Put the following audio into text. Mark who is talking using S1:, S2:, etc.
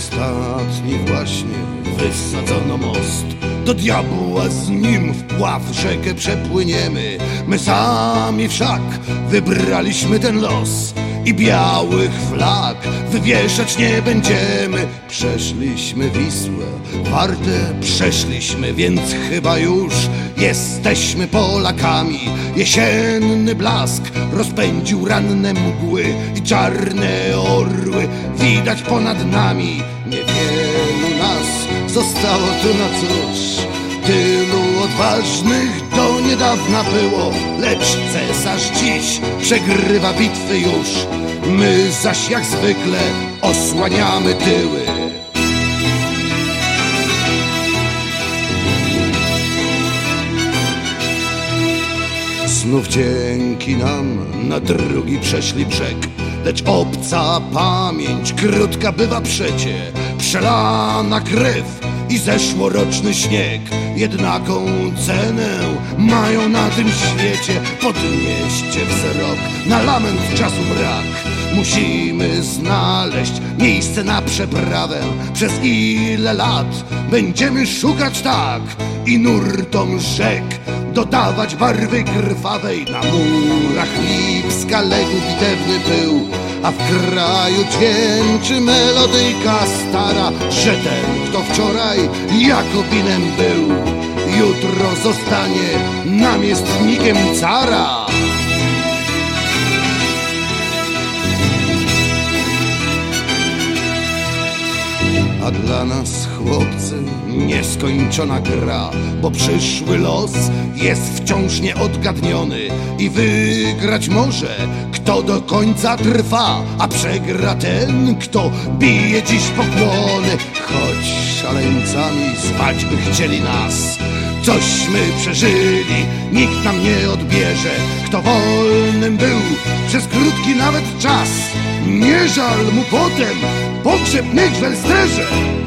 S1: ostatni właśnie wysadzono most. Do diabła z nim wpław rzekę przepłyniemy. My sami wszak wybraliśmy ten los i białych flag wywieszać nie będziemy. Przeszliśmy Wisłę, Wartę przeszliśmy, więc chyba już jesteśmy Polakami. Jesienny blask rozpędził ranne mgły i czarne orły widać ponad nami. Niewielu nas zostało tu na cóż. Tylu odważnych do niedawna było, lecz cesarz dziś przegrywa bitwy już. My zaś jak zwykle osłaniamy tyły. Znów dzięki nam na drugi przeszli brzeg Lecz obca pamięć krótka bywa przecie Przelana krew i zeszłoroczny śnieg. Jednaką cenę mają na tym świecie Podnieście wzrok. Na lament czasu brak. Musimy znaleźć miejsce na przeprawę. Przez ile lat będziemy szukać tak I nurtom rzek. Dodawać barwy krwawej. Na murach Lipska legł bitewny pył A w kraju dźwięczy melodyjka stara Że ten, kto wczoraj Jakobinem był Jutro zostanie namiestnikiem cara. A dla nas, chłopcy, nieskończona gra, bo przyszły los jest wciąż nieodgadniony i wygrać może, kto do końca trwa, a przegra ten, kto bije dziś pokłony. Choć szaleńcami zwać by chcieli nas, cośmy przeżyli, nikt nam nie odbierze. Kto wolnym był przez krótki nawet czas, nie żal mu potem, pogrzeb niech w.